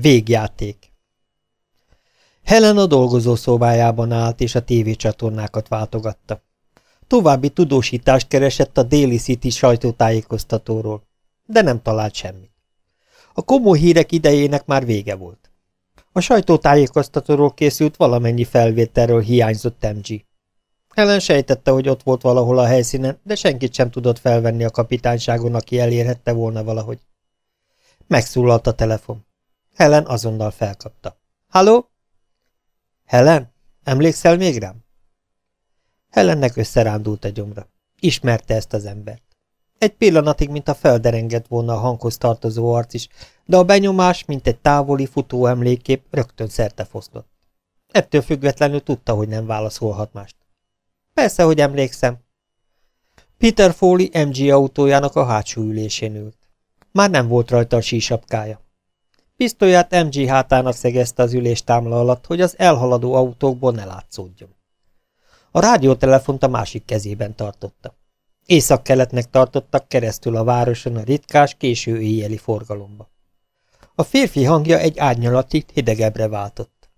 Végjáték Helen a dolgozó szobájában állt, és a tévécsatornákat váltogatta. További tudósítást keresett a Daily City sajtótájékoztatóról, de nem talált semmit. A komoly hírek idejének már vége volt. A sajtótájékoztatóról készült valamennyi felvételről hiányzott MG. Helen sejtette, hogy ott volt valahol a helyszínen, de senkit sem tudott felvenni a kapitányságon, aki elérhette volna valahogy. Megszólalt a telefon. Helen azonnal felkapta. Halló? Helen, emlékszel még rám? Helennek összerándult a gyomra. Ismerte ezt az embert. Egy pillanatig, mint a felderengett volna a hanghoz tartozó arc is, de a benyomás, mint egy távoli futó emlékép, rögtön szerte fosztott. Ettől függetlenül tudta, hogy nem válaszolhat mást. Persze, hogy emlékszem. Peter Foley MG autójának a hátsó ülésén ült. Már nem volt rajta a sísapkája. Pisztolyát MG hátának szegezte az üléstámla alatt, hogy az elhaladó autókból ne látszódjon. A rádiótelefont a másik kezében tartotta. Észak-keletnek tartottak keresztül a városon a ritkás, késő éjjeli forgalomba. A férfi hangja egy árnyalati, hidegebbre váltott.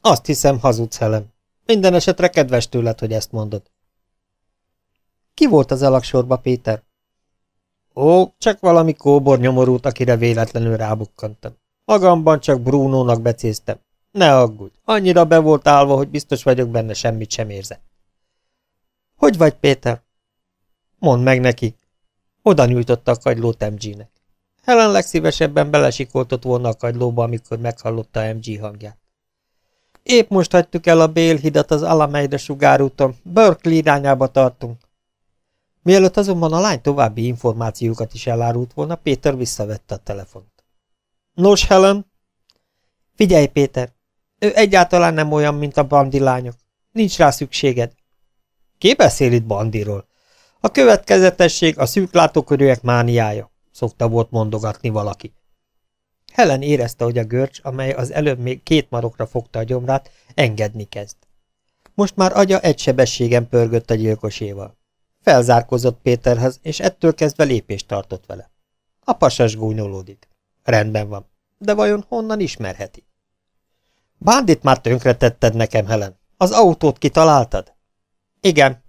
Azt hiszem, hazudsz, Helen. Minden esetre kedves tőled, hogy ezt mondod. Ki volt az alaksorba, Péter? Ó, csak valami kóbor nyomorult, akire véletlenül rábukkantam. Magamban csak Brunónak becéztem. Ne aggódj, annyira be volt állva, hogy biztos vagyok benne, semmit sem érzett. Hogy vagy, Péter? Mondd meg neki. Oda nyújtotta a kagylót MG-nek. Helen legszívesebben belesikoltott volna a kagylóba, amikor meghallotta MG hangját. Épp most hagytuk el a Bél az Alameida sugárúton, Berkeley irányába tartunk. Mielőtt azonban a lány további információkat is elárult volna, Péter visszavette a telefont. Nos, Helen? Figyelj, Péter, ő egyáltalán nem olyan, mint a bandi lányok. Nincs rá szükséged. Ki beszél itt bandiról? A következetesség a szűklátókörűek mániája, szokta volt mondogatni valaki. Helen érezte, hogy a görcs, amely az előbb még két marokra fogta a gyomrát, engedni kezd. Most már agya egy sebességen pörgött a gyilkoséval. Felzárkozott Péterhez, és ettől kezdve lépést tartott vele. A pasas gúnyolódik. Rendben van. De vajon honnan ismerheti? Bándit már tönkretetted nekem, Helen. Az autót kitaláltad? Igen.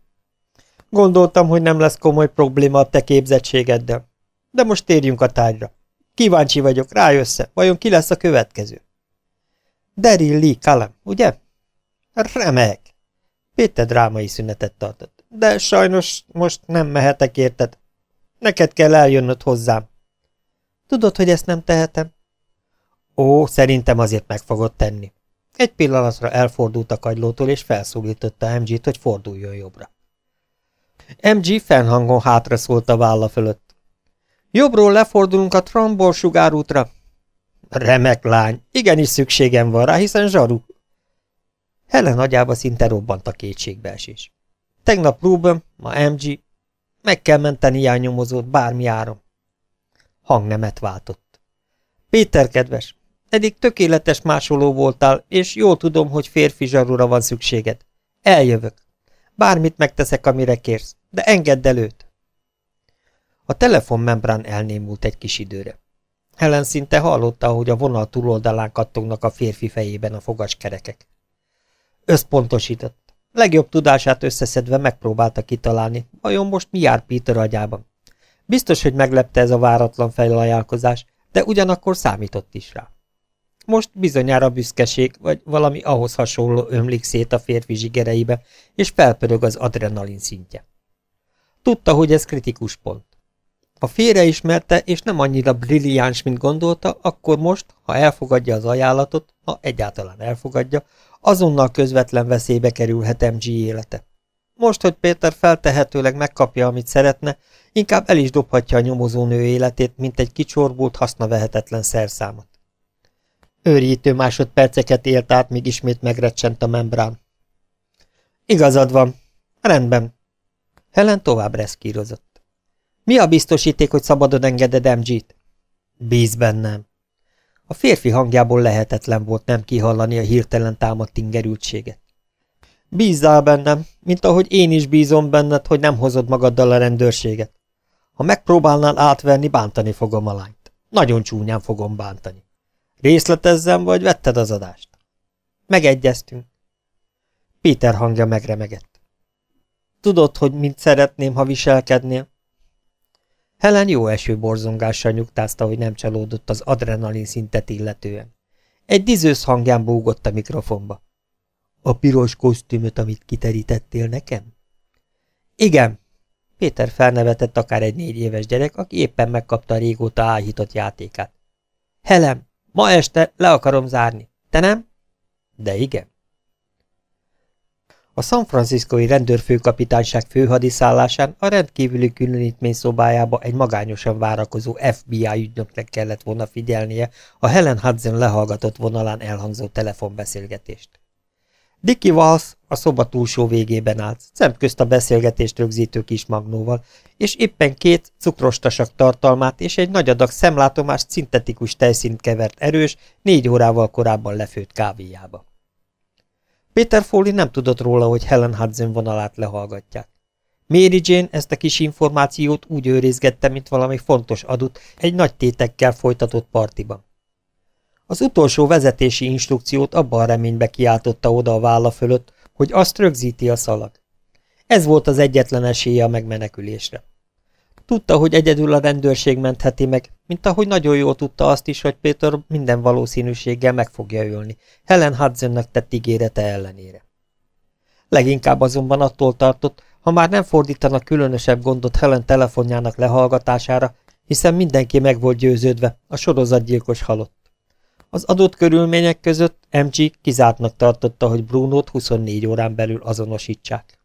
Gondoltam, hogy nem lesz komoly probléma a te képzettségeddel. De most térjünk a tárgyra. Kíváncsi vagyok, rájössze, vajon ki lesz a következő? Daryl Lee Callum, ugye? Remek! Péter drámai szünetet tartott. De sajnos most nem mehetek érted. Neked kell eljönnöd hozzám. Tudod, hogy ezt nem tehetem? Ó, szerintem azért meg fogod tenni. Egy pillanatra elfordult a kagylótól, és felszólította MG-t, hogy forduljon jobbra. MG fennhangon hátra szólt a válla fölött. Jobbról lefordulunk a Trombor sugárútra. Remek lány, igenis szükségem van rá, hiszen zsaru. Helen agyába szinte robbant a kétségbeesés. Tegnap Ruben, ma MG, meg kell menteni a nyomozót bármi áron. Hangnemet váltott. Péter kedves, eddig tökéletes másoló voltál, és jól tudom, hogy férfi zsarura van szükséged. Eljövök. Bármit megteszek, amire kérsz, de engedd el őt. A telefonmembrán elnémult egy kis időre. Helen szinte hallotta, hogy a vonal túloldalán kattognak a férfi fejében a fogaskerekek. Összpontosított. Legjobb tudását összeszedve megpróbálta kitalálni, vajon most mi jár Peter agyában. Biztos, hogy meglepte ez a váratlan fejlajálkozás, de ugyanakkor számított is rá. Most bizonyára büszkeség, vagy valami ahhoz hasonló ömlik szét a férfi zsigereibe, és felpörög az adrenalin szintje. Tudta, hogy ez kritikus pont. Ha félreismerte, és nem annyira brilliáns, mint gondolta, akkor most, ha elfogadja az ajánlatot, ha egyáltalán elfogadja, azonnal közvetlen veszélybe kerülhet MG élete. Most, hogy Péter feltehetőleg megkapja, amit szeretne, inkább el is dobhatja a nyomozónő életét, mint egy kicsorbult, hasznavehetetlen szerszámot. Őrítő másodperceket élt át, míg ismét megrecsent a membrán. Igazad van. Rendben. Helen tovább reszkírozott. Mi a biztosíték, hogy szabadon engeded MG-t? Bíz bennem. A férfi hangjából lehetetlen volt nem kihallani a hirtelen támadt ingerültséget. Bízzál bennem, mint ahogy én is bízom benned, hogy nem hozod magaddal a rendőrséget. Ha megpróbálnál átverni, bántani fogom a lányt. Nagyon csúnyán fogom bántani. Részletezzem, vagy vetted az adást? Megegyeztünk. Péter hangja megremegett. Tudod, hogy mint szeretném, ha viselkednél? Helen jó eső borzongással nyugtázta, hogy nem csalódott az adrenalin szintet illetően. Egy dizősz hangján búgott a mikrofonba. A piros kosztümöt, amit kiterítettél nekem? Igen. Péter felnevetett akár egy négy éves gyerek, aki éppen megkapta a régóta áhított játékát. Helen, ma este le akarom zárni. Te nem? De igen. A San Franciscoi rendőrfőkapitányság főhadiszállásán a rendkívüli különítmény szobájába egy magányosan várakozó FBI ügynöknek kellett volna figyelnie a Helen Hudson lehallgatott vonalán elhangzó telefonbeszélgetést. Dicky Walsh a szoba túlsó végében állt, szemközt a beszélgetést rögzítő kis magnóval, és éppen két cukrostasak tartalmát és egy nagy adag szemlátomás szintetikus tejszínt kevert erős, négy órával korábban lefőtt kávéjába. Peter Foley nem tudott róla, hogy Helen Hudson vonalát lehallgatják. Mary Jane ezt a kis információt úgy őrizgette, mint valami fontos adut egy nagy tétekkel folytatott partiban. Az utolsó vezetési instrukciót abban a reménybe kiáltotta oda a válla fölött, hogy azt rögzíti a szalag. Ez volt az egyetlen esélye a megmenekülésre. Tudta, hogy egyedül a rendőrség mentheti meg, mint ahogy nagyon jól tudta azt is, hogy Péter minden valószínűséggel meg fogja ölni, Helen Hudsonnak tett ígérete ellenére. Leginkább azonban attól tartott, ha már nem fordítanak különösebb gondot Helen telefonjának lehallgatására, hiszen mindenki meg volt győződve, a sorozatgyilkos halott. Az adott körülmények között MG kizártnak tartotta, hogy Brunót 24 órán belül azonosítsák.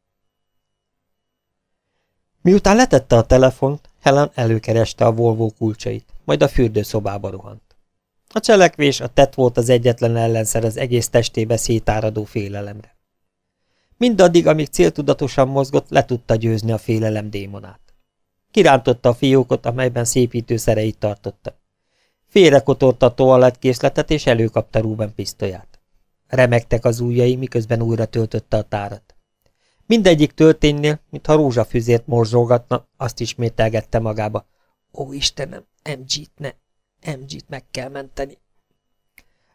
Miután letette a telefont, Helen előkereste a Volvo kulcsait, majd a fürdőszobába rohant. A cselekvés, a tett volt az egyetlen ellenszer az egész testébe szétáradó félelemre. Mindaddig, amíg céltudatosan mozgott, le tudta győzni a félelem démonát. Kirántotta a fiókot, amelyben szépítőszereit tartotta. Félrekotorta a toalettkészletet, és előkapta Ruben pisztolyát. Remektek az ujjai, miközben újra töltötte a tárat. Mindegyik tölténynél, mintha rózsafüzért morzsolgatna, azt ismételgette magába. Ó, Istenem, MG-t ne, MG-t meg kell menteni.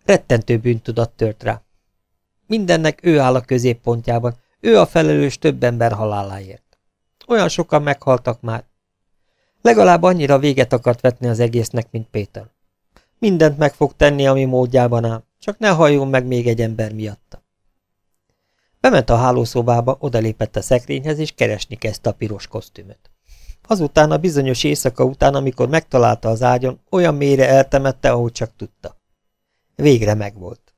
Rettentő bűntudat tört rá. Mindennek ő áll a középpontjában, ő a felelős több ember haláláért. Olyan sokan meghaltak már. Legalább annyira véget akart vetni az egésznek, mint Péter. Mindent meg fog tenni, ami módjában áll, csak ne halljon meg még egy ember miatta. Bement a hálószobába, odalépett a szekrényhez, és keresni kezdte a piros kosztümöt. Azután a bizonyos éjszaka után, amikor megtalálta az ágyon, olyan mélyre eltemette, ahogy csak tudta. Végre megvolt.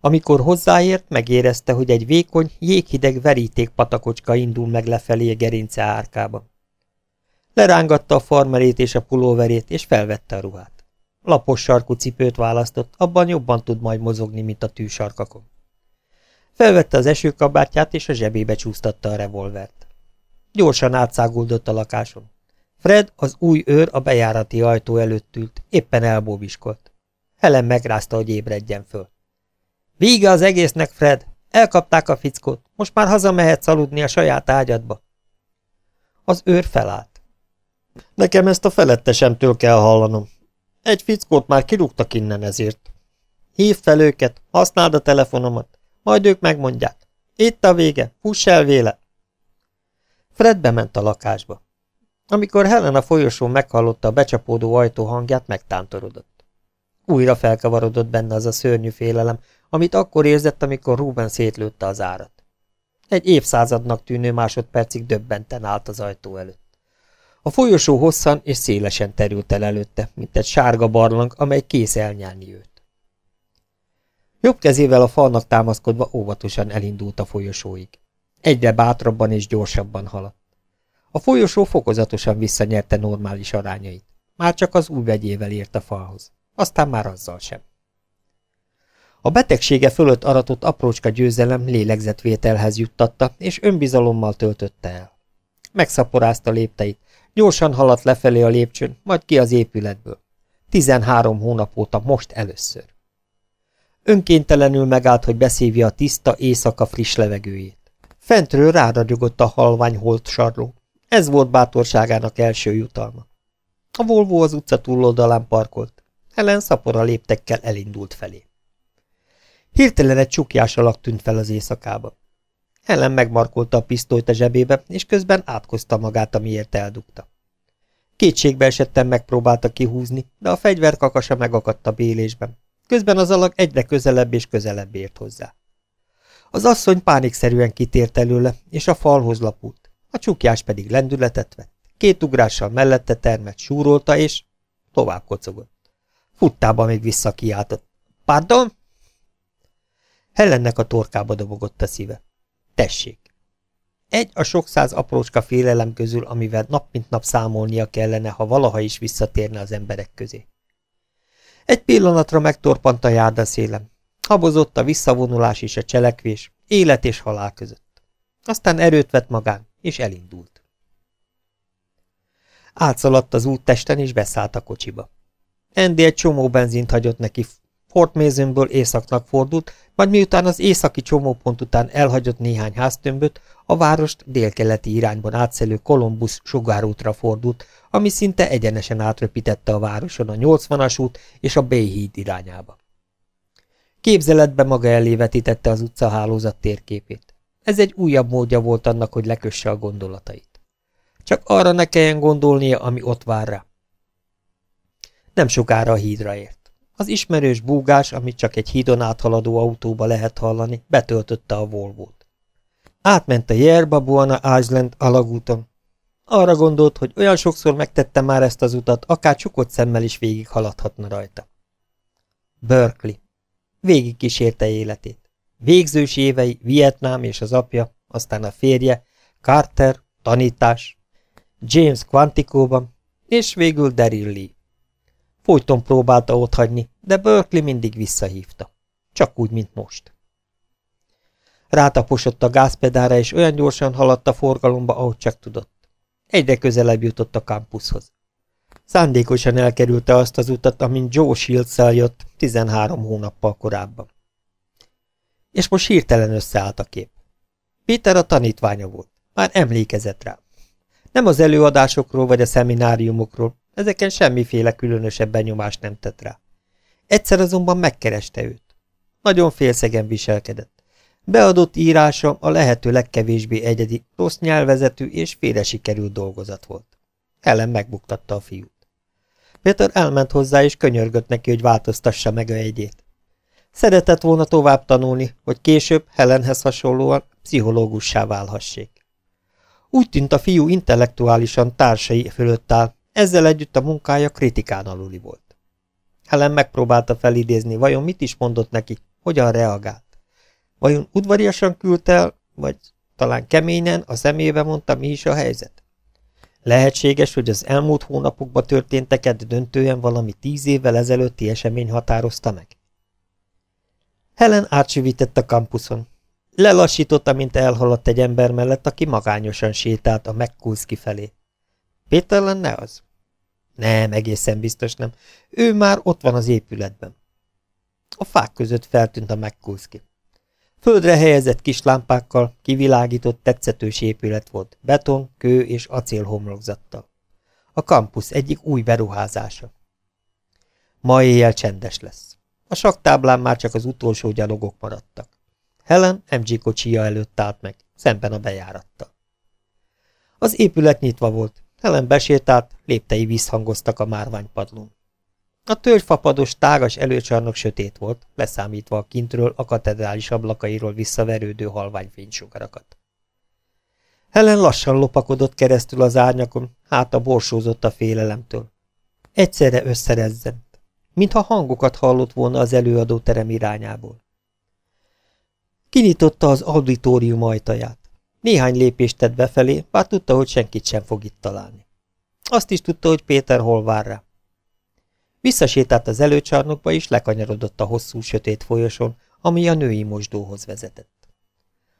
Amikor hozzáért, megérezte, hogy egy vékony, jéghideg veríték patakocska indul meg lefelé a gerince árkában. Lerángatta a farmerét és a pulóverét, és felvette a ruhát. Lapos sarkú cipőt választott, abban jobban tud majd mozogni, mint a tűsarkakon. Felvette az esőkabátját, és a zsebébe csúsztatta a revolvert. Gyorsan átszáguldott a lakáson. Fred, az új őr a bejárati ajtó előtt ült, éppen elbóbiskolt. Helen megrázta, hogy ébredjen föl. Víge az egésznek, Fred! Elkapták a fickót, most már hazamehetsz aludni a saját ágyadba. Az őr felállt. Nekem ezt a felettesemtől kell hallanom. Egy fickót már kirúgtak innen ezért. Hív fel őket, használd a telefonomat. Majd ők megmondják. Itt a vége, fuss el véle! Fred bement a lakásba. Amikor Helen a folyosón meghallotta a becsapódó ajtó hangját, megtántorodott. Újra felkavarodott benne az a szörnyű félelem, amit akkor érzett, amikor Ruben szétlőtte az árat. Egy évszázadnak tűnő másodpercig döbbenten állt az ajtó előtt. A folyosó hosszan és szélesen terült el előtte, mint egy sárga barlang, amely kész elnyelni őt. Jobb kezével a falnak támaszkodva óvatosan elindult a folyosóig. Egyre bátrabban és gyorsabban haladt. A folyosó fokozatosan visszanyerte normális arányait. Már csak az új vegyével ért a falhoz. Aztán már azzal sem. A betegsége fölött aratott aprócska győzelem lélegzetvételhez juttatta, és önbizalommal töltötte el. Megszaporázta lépteit, gyorsan haladt lefelé a lépcsőn, majd ki az épületből. Tizenhárom hónap óta most először. Önkéntelenül megállt, hogy beszívja a tiszta éjszaka friss levegőjét. Fentről ráragyogott a halvány holt sarló. Ez volt bátorságának első jutalma. A Volvo az utca túloldalán parkolt. Helen szapora léptekkel elindult felé. Hirtelen egy csukjás alak tűnt fel az éjszakába. Helen megmarkolta a pisztolyt a zsebébe, és közben átkozta magát, amiért eldugta. Kétségbe esetten megpróbálta kihúzni, de a fegyver kakasa megakadt a bélésben. Közben az alak egyre közelebb és közelebb ért hozzá. Az asszony pánikszerűen kitért előle, és a falhoz lapult. A csukjás pedig lendületet vett. Két ugrással mellette termet súrolta, és tovább kocogott. Futtába még visszakiáltott. Pardon? Helennek a torkába dobogott a szíve. Tessék! Egy a sok száz aprócska félelem közül, amivel nap mint nap számolnia kellene, ha valaha is visszatérne az emberek közé. Egy pillanatra megtorpant a járdaszélem. Habozott a visszavonulás és a cselekvés, élet és halál között. Aztán erőt vett magán, és elindult. Átszaladt az úttesten, és beszállt a kocsiba. Andy egy csomó benzint hagyott neki, Fort Masonből északnak fordult, majd miután az északi csomópont után elhagyott néhány háztömböt, a várost délkeleti irányban átszelő Columbus sugárútra fordult, ami szinte egyenesen átröpítette a városon a 80-as út és a Bay híd irányába. Képzeletbe maga elé vetítette az utcahálózat térképét. Ez egy újabb módja volt annak, hogy lekösse a gondolatait. Csak arra ne kelljen gondolnia, ami ott vár rá. Nem sokára a hídra ért. Az ismerős búgás, amit csak egy hídon áthaladó autóba lehet hallani, betöltötte a Volvo-t. Átment a Yerba Buena Island alagúton. Arra gondolt, hogy olyan sokszor megtette már ezt az utat, akár csukott szemmel is végig haladhatna rajta. Berkeley. Végig kísérte életét. Végzős évei, Vietnám és az apja, aztán a férje, Carter, tanítás, James Quantico-ban, és végül Daryl Lee. Folyton próbálta otthagyni, de Berkeley mindig visszahívta. Csak úgy, mint most. Rátaposott a gázpedára, és olyan gyorsan haladt a forgalomba, ahogy csak tudott. Egyre közelebb jutott a kampuszhoz. Szándékosan elkerülte azt az utat, amin Joe shields jött 13 hónappal korábban. És most hirtelen összeállt a kép. Péter a tanítványa volt. Már emlékezett rá. Nem az előadásokról vagy a szemináriumokról, ezeken semmiféle különösebb benyomást nem tett rá. Egyszer azonban megkereste őt. Nagyon félszegen viselkedett. Beadott írása a lehető legkevésbé egyedi, rossz nyelvezetű és félre sikerült dolgozat volt. Ellen megbuktatta a fiút. Péter elment hozzá, és könyörgött neki, hogy változtassa meg a egyét. Szeretett volna tovább tanulni, hogy később Helenhez hasonlóan pszichológussá válhassék. Úgy tűnt a fiú intellektuálisan társai fölött áll, ezzel együtt a munkája kritikán aluli volt. Helen megpróbálta felidézni, vajon mit is mondott neki, hogyan reagált. Vajon udvariasan küldte el, vagy talán keményen a szemébe mondta, mi is a helyzet? Lehetséges, hogy az elmúlt hónapokban történteket döntően valami tíz évvel ezelőtti esemény határozta meg? Helen átsivített a kampuszon. Lelassította, mint elhaladt egy ember mellett, aki magányosan sétált a McCulski felé. Péter lenne az? Nem, egészen biztos nem. Ő már ott van az épületben. A fák között feltűnt a McCulski. Földre helyezett kis lámpákkal kivilágított tetszetős épület volt, beton, kő és acél homlokzattal. A kampusz egyik új beruházása. Ma éjjel csendes lesz. A saktáblán már csak az utolsó gyalogok maradtak. Helen MG kocsija előtt állt meg, szemben a bejárattal. Az épület nyitva volt, Helen besétált, léptei visszhangoztak a márványpadlón. A tölgyfapados, tágas előcsarnok sötét volt, leszámítva a kintről a katedrális ablakairól visszaverődő halványfénysugarakat. Helen lassan lopakodott keresztül az árnyakon, hát a borsózott a félelemtől. Egyszerre összerezzent, mintha hangokat hallott volna az előadó terem irányából. Kinyitotta az auditorium ajtaját. Néhány lépést tett befelé, bár tudta, hogy senkit sem fog itt találni. Azt is tudta, hogy Péter hol vár rá. Visszasétált az előcsarnokba, és lekanyarodott a hosszú, sötét folyosón, ami a női mosdóhoz vezetett.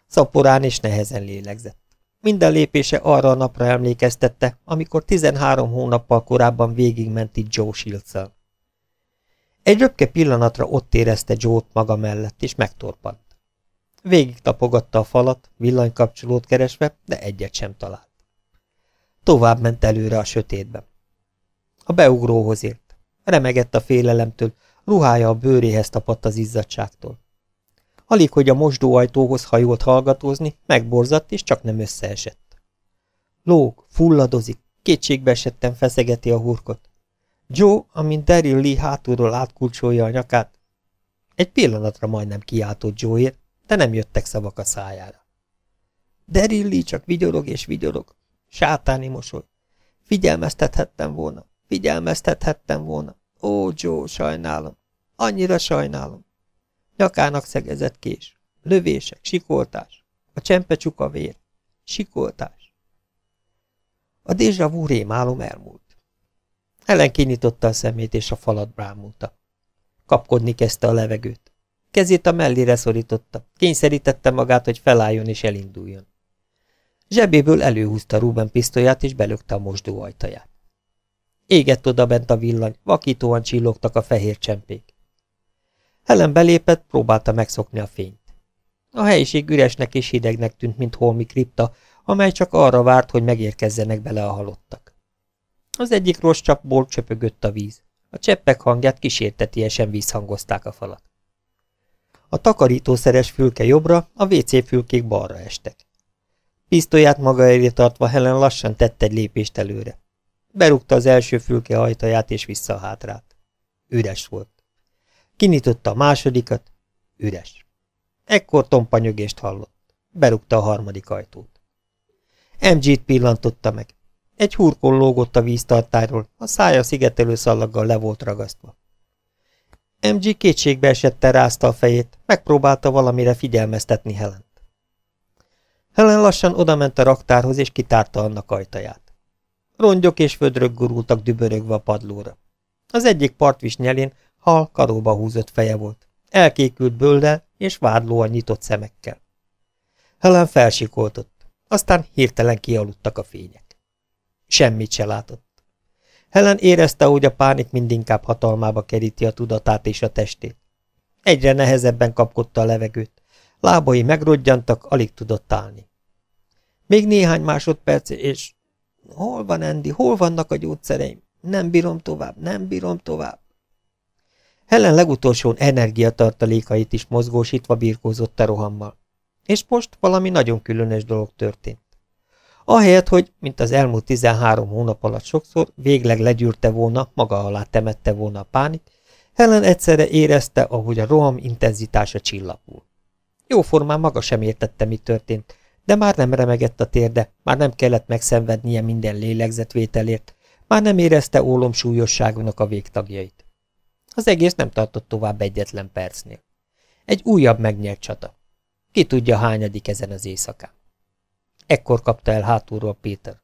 Szaporán és nehezen lélegzett. Minden lépése arra a napra emlékeztette, amikor 13 hónappal korábban végigment itt Joe shields -el. Egy röpke pillanatra ott érezte Joe-t maga mellett, és megtorpant. Végig tapogatta a falat, villanykapcsolót keresve, de egyet sem talált. Tovább ment előre a sötétben. A beugróhoz ért. Remegett a félelemtől, ruhája a bőréhez tapadt az izzadságtól. Alig, hogy a mosdóajtóhoz hajolt hallgatózni, megborzadt és csak nem összeesett. Lóg, fulladozik, kétségbe esettem feszegeti a hurkot. Joe, amint Daryl Lee hátulról átkulcsolja a nyakát. Egy pillanatra majdnem kiáltott Joe-ért, de nem jöttek szavak a szájára. Daryl Lee csak vigyorog és vigyorog. Sátáni mosoly. Figyelmeztethettem volna, figyelmeztethettem volna. Ó, Joe, sajnálom, annyira sajnálom. Nyakának szegezett kés, lövések, sikoltás, a csempe csuka vér, sikoltás. A déjà vu rémálom elmúlt. Ellen kinyitotta a szemét, és a falat brámulta. Kapkodni kezdte a levegőt. Kezét a mellére szorította, kényszerítette magát, hogy felálljon és elinduljon. Zsebéből előhúzta Ruben pisztolyát, és belökte a mosdó ajtaját. Égett oda bent a villany, vakítóan csillogtak a fehér csempék. Helen belépett, próbálta megszokni a fényt. A helyiség üresnek és hidegnek tűnt, mint holmi kripta, amely csak arra várt, hogy megérkezzenek bele a halottak. Az egyik rossz csapból csöpögött a víz. A cseppek hangját kísértetiesen vízhangozták a falat. A takarítószeres fülke jobbra, a WC fülkék balra estek. Pisztolyát maga elé tartva Helen lassan tett egy lépést előre. Berúgta az első fülke ajtaját és vissza a hátrát. Üres volt. Kinyitotta a másodikat. Üres. Ekkor tompanyögést hallott. Berúgta a harmadik ajtót. MG-t pillantotta meg. Egy hurkon lógott a víztartályról, a szája szigetelő szallaggal le volt ragasztva. MG kétségbe esette rázta a fejét, megpróbálta valamire figyelmeztetni Helent. Helen lassan odament a raktárhoz, és kitárta annak ajtaját. Rongyok és födrök gurultak dübörögve a padlóra. Az egyik partvis nyelén hal karóba húzott feje volt. Elkékült bőldel és vádlóan nyitott szemekkel. Helen felsikoltott, aztán hirtelen kialudtak a fények. Semmit se látott. Helen érezte, hogy a pánik mindinkább hatalmába keríti a tudatát és a testét. Egyre nehezebben kapkodta a levegőt. Lábai megrodjantak, alig tudott állni. Még néhány másodperc, és... Hol van Andy? Hol vannak a gyógyszereim? Nem bírom tovább, nem bírom tovább. Helen legutolsó energiatartalékait is mozgósítva birkózott a rohammal. És most valami nagyon különös dolog történt. Ahelyett, hogy, mint az elmúlt 13 hónap alatt sokszor, végleg legyűrte volna, maga alá temette volna a pánik, Helen egyszerre érezte, ahogy a roham intenzitása csillapul. Jóformán maga sem értette, mi történt, de már nem remegett a térde, már nem kellett megszenvednie minden lélegzetvételért, már nem érezte ólom súlyosságonak a végtagjait. Az egész nem tartott tovább egyetlen percnél. Egy újabb megnyert csata. Ki tudja hányadik ezen az éjszakán. Ekkor kapta el hátulról Péter.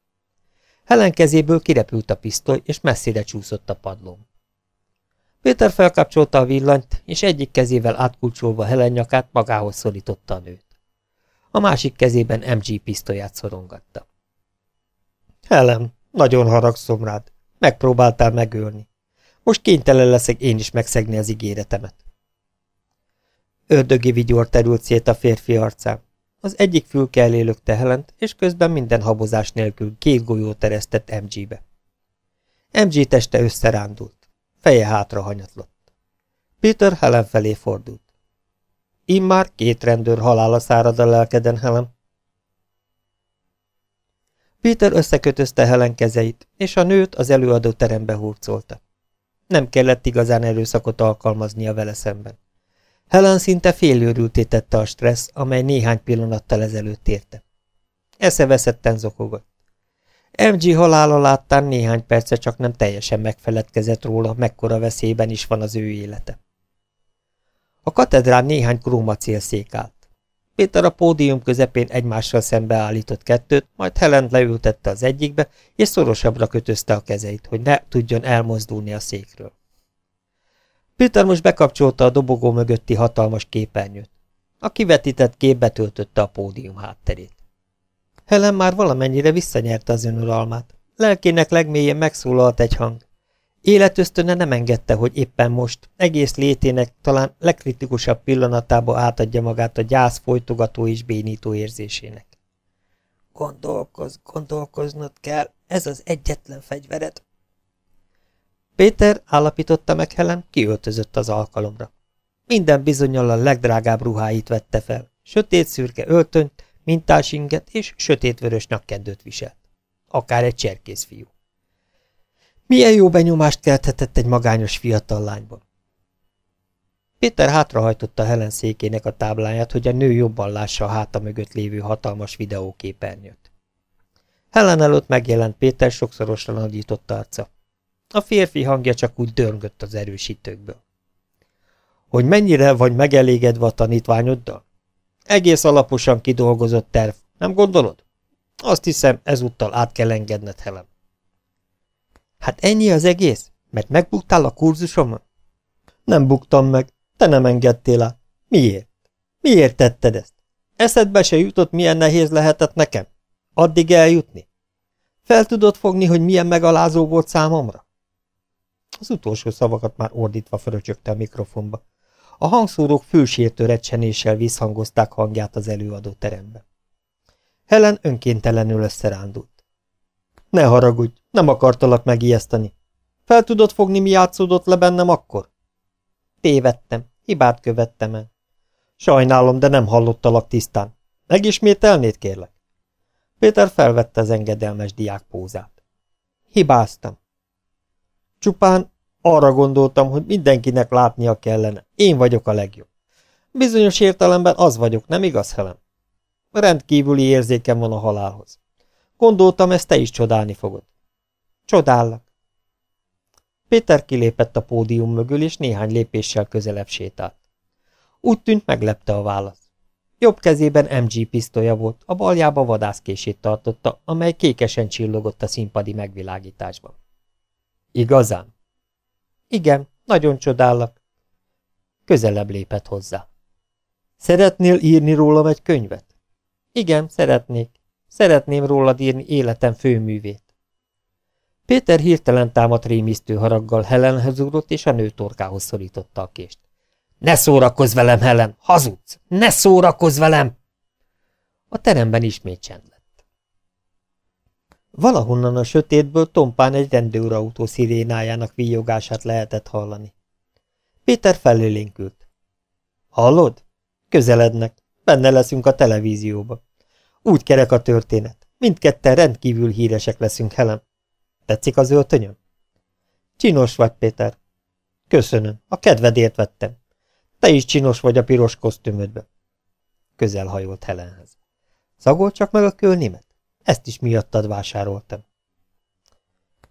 Helen kezéből kirepült a pisztoly, és messzire csúszott a padlón. Péter felkapcsolta a villanyt, és egyik kezével átkulcsolva Helen nyakát magához szorította a nőt. A másik kezében MG pisztolyát szorongatta. Helen, nagyon haragszom rád. Megpróbáltál megölni. Most kénytelen leszek én is megszegni az ígéretemet. Ördögi vigyor terült szét a férfi arcán. Az egyik fülke elé lökte Helent, és közben minden habozás nélkül két golyó teresztett MG-be. MG teste összerándult. Feje hátra hanyatlott. Peter Helen felé fordult. Immár két rendőr halála szárad a lelkeden, Helen. Peter összekötözte Helen kezeit, és a nőt az előadó terembe hurcolta. Nem kellett igazán erőszakot alkalmaznia vele szemben. Helen szinte félőrülté tette a stressz, amely néhány pillanattal ezelőtt érte. Eszeveszetten zokogott. MG halála láttán néhány perce csak nem teljesen megfeledkezett róla, mekkora veszélyben is van az ő élete. A katedrán néhány krómacélszék állt. Péter a pódium közepén egymással szembeállított kettőt, majd Helen leültette az egyikbe, és szorosabbra kötözte a kezeit, hogy ne tudjon elmozdulni a székről. Péter most bekapcsolta a dobogó mögötti hatalmas képernyőt. A kivetített kép betöltötte a pódium hátterét. Helen már valamennyire visszanyerte az önuralmát. Lelkének legmélyén megszólalt egy hang. Életösztöne nem engedte, hogy éppen most, egész létének talán legkritikusabb pillanatába átadja magát a gyász folytogató és bénító érzésének. Gondolkoz, gondolkoznod kell, ez az egyetlen fegyvered. Péter, állapította meg Helen, kiöltözött az alkalomra. Minden bizonyal a legdrágább ruháit vette fel, sötét szürke öltönyt, mintás inget és sötétvörös nyakkendőt viselt. Akár egy cserkész fiú. Milyen jó benyomást kelthetett egy magányos fiatal lányban. Péter hátrahajtotta Helen székének a tábláját, hogy a nő jobban lássa a háta mögött lévő hatalmas videóképernyőt. Helen előtt megjelent Péter sokszorosra nagyított arca. A férfi hangja csak úgy dörgött az erősítőkből. Hogy mennyire vagy megelégedve a tanítványoddal? Egész alaposan kidolgozott terv, nem gondolod? Azt hiszem, ezúttal át kell engedned, Helen. Hát ennyi az egész? Mert megbuktál a kurzusomon? Nem buktam meg. Te nem engedtél át. Miért? Miért tetted ezt? Eszedbe se jutott, milyen nehéz lehetett nekem? Addig eljutni? Fel tudod fogni, hogy milyen megalázó volt számomra? Az utolsó szavakat már ordítva fröcsögte a mikrofonba. A hangszórók fülsértő recsenéssel visszhangozták hangját az előadó terembe. Helen önkéntelenül összerándult. Ne haragudj, nem akartalak megijeszteni. Fel tudod fogni, mi játszódott le bennem akkor? Tévedtem, hibát követtem el. Sajnálom, de nem hallottalak tisztán. Megismételnéd, kérlek? Péter felvette az engedelmes diák pózát. Hibáztam. Csupán arra gondoltam, hogy mindenkinek látnia kellene. Én vagyok a legjobb. Bizonyos értelemben az vagyok, nem igaz, Helen? Rendkívüli érzékem van a halálhoz. Gondoltam, ezt te is csodálni fogod. Csodállak. Péter kilépett a pódium mögül, és néhány lépéssel közelebb sétált. Úgy tűnt, meglepte a válasz. Jobb kezében MG pisztolya volt, a baljába vadászkését tartotta, amely kékesen csillogott a színpadi megvilágításban. Igazán? Igen, nagyon csodálak. Közelebb lépett hozzá. Szeretnél írni rólam egy könyvet? Igen, szeretnék. Szeretném rólad írni életem főművét. Péter hirtelen támadt rémisztő haraggal Helenhez ugrott, és a nő torkához szorította a kést. Ne szórakozz velem, Helen! Hazudsz! Ne szórakozz velem! A teremben ismét csend lett. Valahonnan a sötétből tompán egy rendőrautó szirénájának víjogását lehetett hallani. Péter felélénkült. Hallod? Közelednek. Benne leszünk a televízióba. Úgy kerek a történet. Mindketten rendkívül híresek leszünk, Helen. Tetszik az öltönyöm? Csinos vagy, Péter. Köszönöm, a kedvedért vettem. Te is csinos vagy a piros kosztümödbe. Közel hajolt Helenhez. Szagol csak meg a kölnimet? Ezt is miattad vásároltam.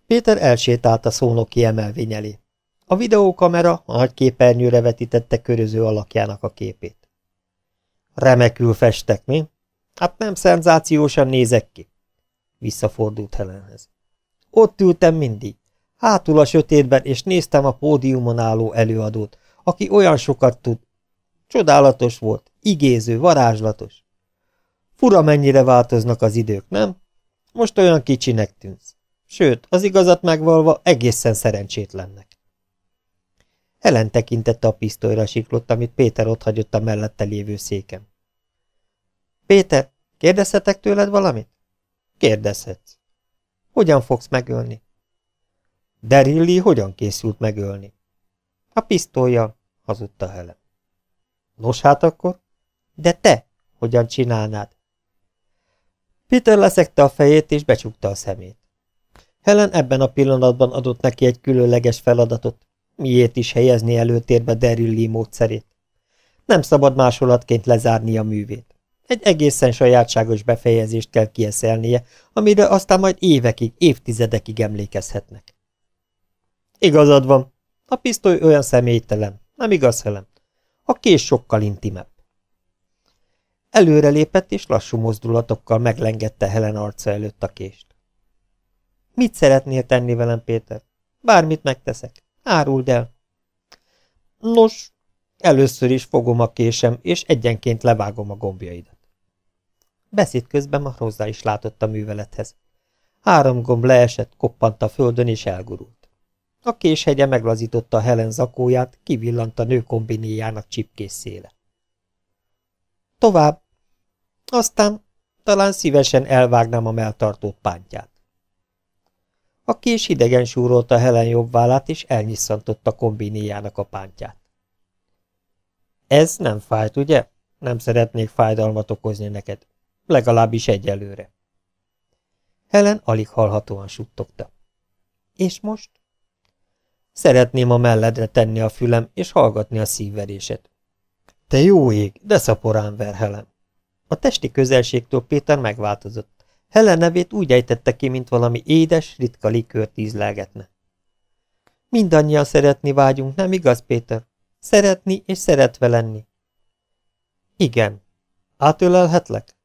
Péter elsétált a szónoki emelvény elé. A videókamera a nagy képernyőre vetítette köröző alakjának a képét. Remekül festek, mi? Hát nem szenzációsan nézek ki. Visszafordult Helenhez. Ott ültem mindig, hátul a sötétben, és néztem a pódiumon álló előadót, aki olyan sokat tud. Csodálatos volt, igéző, varázslatos. Fura mennyire változnak az idők, nem? Most olyan kicsinek tűnsz. Sőt, az igazat megvalva egészen szerencsétlennek. Helen tekintette a pisztolyra siklott, amit Péter otthagyott a mellette lévő széken. Péter, kérdezhetek tőled valamit? Kérdezhetsz. Hogyan fogsz megölni? Derilli hogyan készült megölni? A pisztolya, hazudta Helen. Nos hát akkor? De te, hogyan csinálnád? Peter leszekte a fejét és becsukta a szemét. Helen ebben a pillanatban adott neki egy különleges feladatot, miért is helyezni előtérbe Derilli módszerét. Nem szabad másolatként lezárni a művét. Egy egészen sajátságos befejezést kell kieszelnie, amire aztán majd évekig, évtizedekig emlékezhetnek. Igazad van. A pisztoly olyan személytelen. Nem igaz, Helen? A kés sokkal intimebb. Előre lépett, és lassú mozdulatokkal meglengette Helen arca előtt a kést. Mit szeretnél tenni velem, Péter? Bármit megteszek. Áruld el. Nos, először is fogom a késem, és egyenként levágom a gombjaidat. Beszéd közben ma hozzá is látott a művelethez. Három gomb leesett, koppant a földön és elgurult. A késhegye meglazította Helen zakóját, kivillant a nő kombinéjának csipkés széle. Tovább. Aztán talán szívesen elvágnám a melltartót pántját. A kés hidegen súrolta Helen jobb vállát, és elnyisszantotta kombinéjának a pántját. Ez nem fájt, ugye? Nem szeretnék fájdalmat okozni neked. Legalábbis egyelőre. Helen alig hallhatóan suttogta. És most? Szeretném a melledre tenni a fülem, és hallgatni a szívveréset. Te jó ég, de szaporán ver, Helen. A testi közelségtől Péter megváltozott. Helen nevét úgy ejtette ki, mint valami édes, ritka likőrt ízlelgetne. Mindannyian szeretni vágyunk, nem igaz, Péter? Szeretni és szeretve lenni. Igen. Átölelhetlek?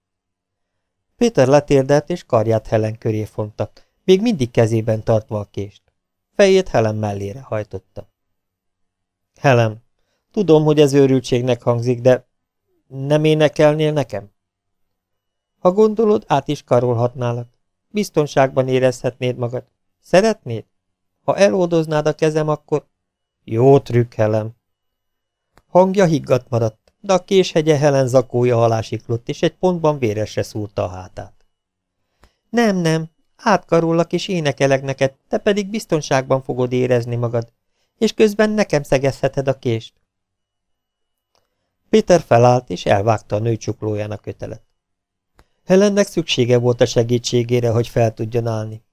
Péter letérdelt, és karját Helen köré fonta, még mindig kezében tartva a kést. Fejét Helen mellére hajtotta. Helen, tudom, hogy ez őrültségnek hangzik, de nem énekelnél nekem? Ha gondolod, át is karolhatnálak. Biztonságban érezhetnéd magad. Szeretnéd? Ha eloldoznád a kezem, akkor... Jó trükk, Helen. Hangja higgadt maradt, de a késhegye Helen zakója alá siklott, és egy pontban véresre szúrta a hátát. Nem, nem, átkarollak és énekelek neked, te pedig biztonságban fogod érezni magad, és közben nekem szegezheted a kést. Péter felállt, és elvágta a nő csuklójának kötelet. Helennek szüksége volt a segítségére, hogy fel tudjon állni.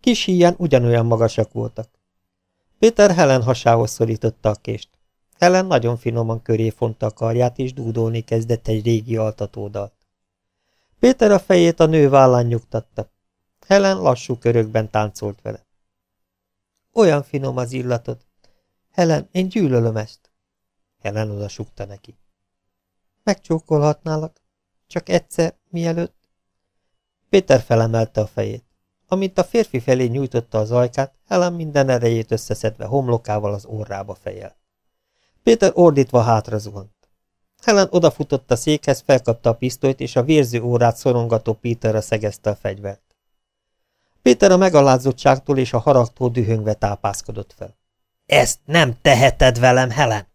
Kis híján ugyanolyan magasak voltak. Péter Helen hasához szorította a kést. Helen nagyon finoman köré fonta a karját, és dúdolni kezdett egy régi altatódalt. Péter a fejét a nő vállán nyugtatta. Helen lassú körökben táncolt vele. Olyan finom az illatod. Helen, én gyűlölöm ezt. Helen odasukta neki. Megcsókolhatnálak? Csak egyszer, mielőtt... Péter felemelte a fejét. Amint a férfi felé nyújtotta az ajkát, Helen minden erejét összeszedve homlokával az orrába fejel. Péter ordítva hátra zuhant. Helen odafutott a székhez, felkapta a pisztolyt, és a vérző órát szorongató Péterre szegezte a fegyvert. Péter a megalázottságtól és a haragtól dühöngve tápászkodott fel. Ezt nem teheted velem, Helen!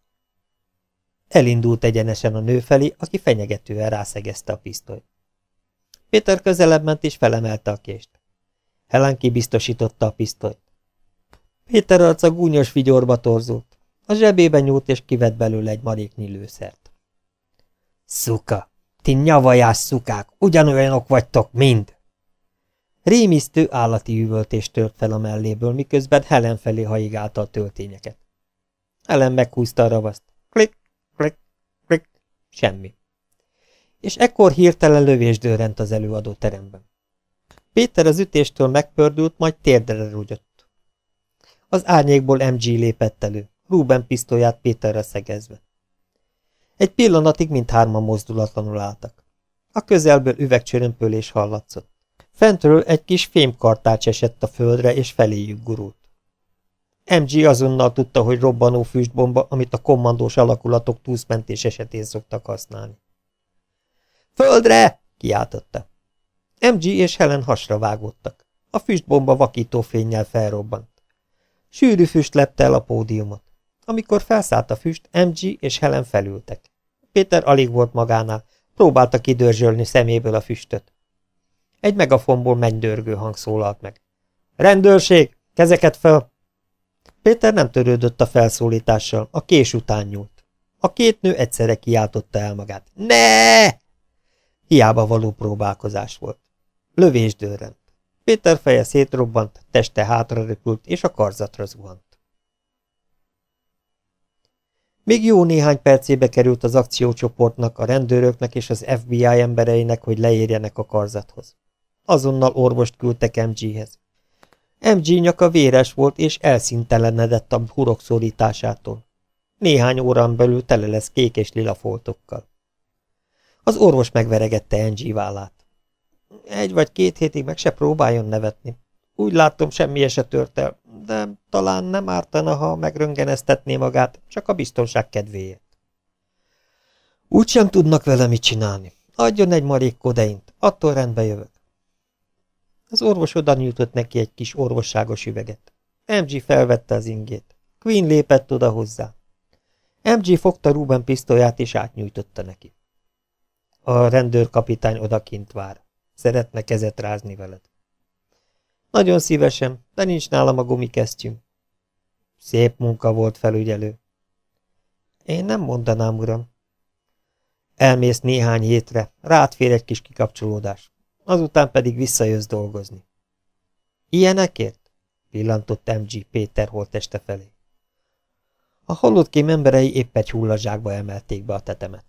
Elindult egyenesen a nő felé, aki fenyegetően rászegezte a pisztolyt. Péter közelebb ment és felemelte a kést. Helen kibiztosította a pisztolyt. Péter arca gúnyos vigyorba torzult. A zsebébe nyúlt és kivett belőle egy maréknyi lőszert. Szuka! Ti nyavajás szukák! Ugyanolyanok vagytok, mind! Rémisztő állati üvöltés tört fel a melléből, miközben Helen felé haigálta a töltényeket. Helen meghúzta a ravaszt. Semmi. És ekkor hirtelen lövés dőrent az előadó teremben. Péter az ütéstől megpördült, majd térdre rúgyott. Az árnyékból MG lépett elő, Ruben pisztolyát Péterre szegezve. Egy pillanatig mindhárman mozdulatlanul álltak. A közelből üvegcsörömpölés hallatszott. Fentről egy kis fémkartács esett a földre, és feléjük gurult. MG azonnal tudta, hogy robbanó füstbomba, amit a kommandós alakulatok túlszmentés esetén szoktak használni. Földre! kiáltotta. MG és Helen hasra vágódtak. A füstbomba vakító fényjel felrobbant. Sűrű füst lepte el a pódiumot. Amikor felszállt a füst, MG és Helen felültek. Péter alig volt magánál, próbálta kidörzsölni szeméből a füstöt. Egy megafonból mennydörgő hang szólalt meg. Rendőrség! Kezeket fel! Péter nem törődött a felszólítással, a kés után nyúlt. A két nő egyszerre kiáltotta el magát. Ne! Hiába való próbálkozás volt. Lövés dőrent. Péter feje szétrobbant, teste hátra röpült, és a karzatra zuhant. Még jó néhány percébe került az akciócsoportnak, a rendőröknek és az FBI embereinek, hogy leérjenek a karzathoz. Azonnal orvost küldtek MG-hez. MG nyaka véres volt, és elszintelenedett a hurok szorításától. Néhány órán belül tele lesz kék és lila foltokkal. Az orvos megveregette NG vállát. Egy vagy két hétig meg se próbáljon nevetni. Úgy látom, semmi se tört de talán nem ártana, ha megröngeneztetné magát, csak a biztonság kedvéért. Úgy sem tudnak vele mit csinálni. Adjon egy marék kodeint, attól rendbe jövök. Az orvos oda nyújtott neki egy kis orvosságos üveget. MG felvette az ingét. Queen lépett oda hozzá. MG fogta Ruben pisztolyát és átnyújtotta neki. A rendőrkapitány odakint vár. Szeretne kezet rázni veled. Nagyon szívesen, de nincs nálam a gumikesztyűm. Szép munka volt, felügyelő. Én nem mondanám, uram. Elmész néhány hétre, rád fér egy kis kikapcsolódás, azután pedig visszajössz dolgozni. Ilyenekért? pillantott MG Péter holteste felé. A halottkém emberei épp egy hullazsákba emelték be a tetemet.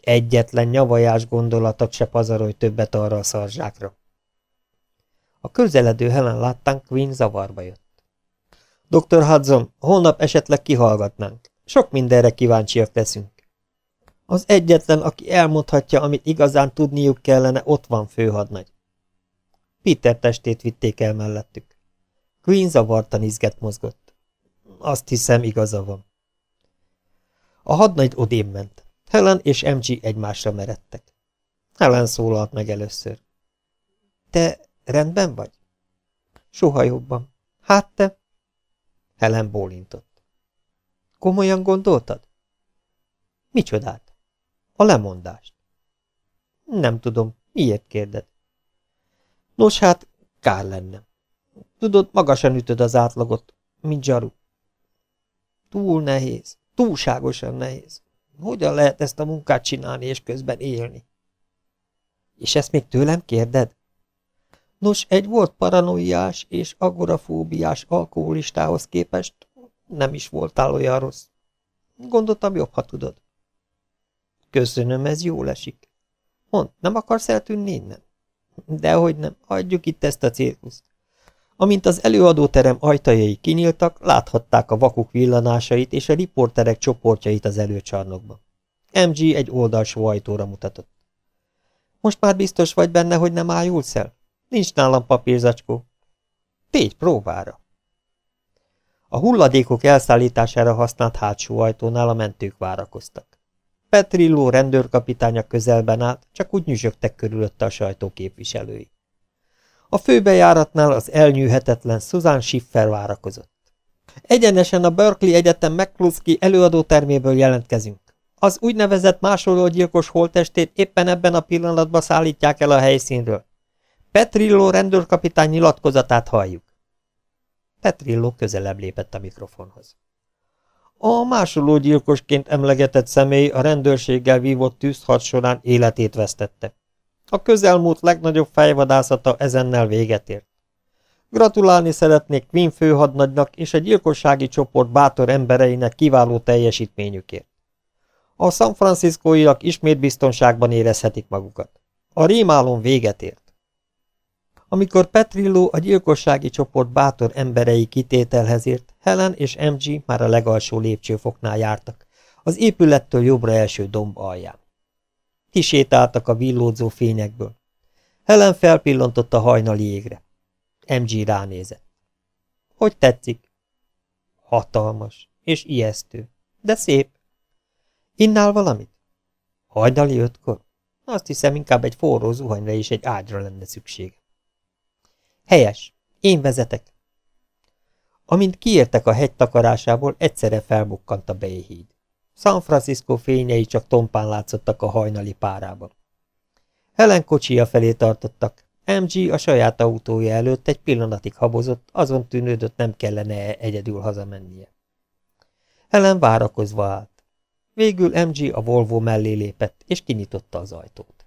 Egyetlen nyavajás gondolatot se pazarolj többet arra a szarzsákra. A közeledő Helen láttán Queen zavarba jött. Dr. Hudson, holnap esetleg kihallgatnánk. Sok mindenre kíváncsiak leszünk. Az egyetlen, aki elmondhatja, amit igazán tudniuk kellene, ott van főhadnagy. Peter testét vitték el mellettük. Queen zavartan izget mozgott. Azt hiszem, igaza van. A hadnagy odébb ment. Helen és MG egymásra meredtek. Helen szólalt meg először. Te rendben vagy? Soha jobban. Hát te? Helen bólintott. Komolyan gondoltad? Micsodát? A lemondást. Nem tudom, miért kérded? Nos hát, kár lenne. Tudod, magasan ütöd az átlagot, mint zsaru. Túl nehéz, túlságosan nehéz. Hogyan lehet ezt a munkát csinálni és közben élni? És ezt még tőlem kérded? Nos, egy volt paranoiás és agorafóbiás alkoholistához képest nem is voltál olyan rossz. Gondoltam jobb, ha tudod. Köszönöm, ez jól esik. Mond, nem akarsz eltűnni innen? Dehogy nem, hagyjuk itt ezt a cirkuszt. Amint az előadóterem ajtajai kinyíltak, láthatták a vakuk villanásait és a riporterek csoportjait az előcsarnokban. MG egy oldalsó ajtóra mutatott. Most már biztos vagy benne, hogy nem ájulsz el? Nincs nálam papírzacskó. Tégy próbára. A hulladékok elszállítására használt hátsó ajtónál a mentők várakoztak. Petrillo rendőrkapitánya közelben állt, csak úgy nyüzsögtek körülötte a sajtó képviselői. A főbejáratnál az elnyűhetetlen Susan Schiffer várakozott. Egyenesen a Berkeley Egyetem McCluskey előadóterméből jelentkezünk. Az úgynevezett másológyilkos holtestét éppen ebben a pillanatban szállítják el a helyszínről. Petrillo rendőrkapitány nyilatkozatát halljuk. Petrillo közelebb lépett a mikrofonhoz. A másológyilkosként emlegetett személy a rendőrséggel vívott tűzharc során életét vesztette. A közelmúlt legnagyobb fejvadászata ezennel véget ért. Gratulálni szeretnék Quinn főhadnagynak és a gyilkossági csoport bátor embereinek kiváló teljesítményükért. A San Franciscoiak ismét biztonságban érezhetik magukat. A rémálom véget ért. Amikor Petrillo a gyilkossági csoport bátor emberei kitételhez ért, Helen és MG már a legalsó lépcsőfoknál jártak, az épülettől jobbra első domb alján. Kisétáltak a villódzó fényekből. Helen felpillantott a hajnali égre. MG ránézett. Hogy tetszik? Hatalmas és ijesztő, de szép. Innál valamit? Hajnali ötkor? Azt hiszem, inkább egy forró zuhanyra és egy ágyra lenne szüksége. Helyes, én vezetek. Amint kiértek a hegy takarásából, egyszerre felbukkant a Bay híd. San Francisco fényei csak tompán látszottak a hajnali párában. Helen kocsia felé tartottak. MG a saját autója előtt egy pillanatig habozott, azon tűnődött nem kellene -e egyedül hazamennie. Helen várakozva állt. Végül MG a Volvo mellé lépett, és kinyitotta az ajtót.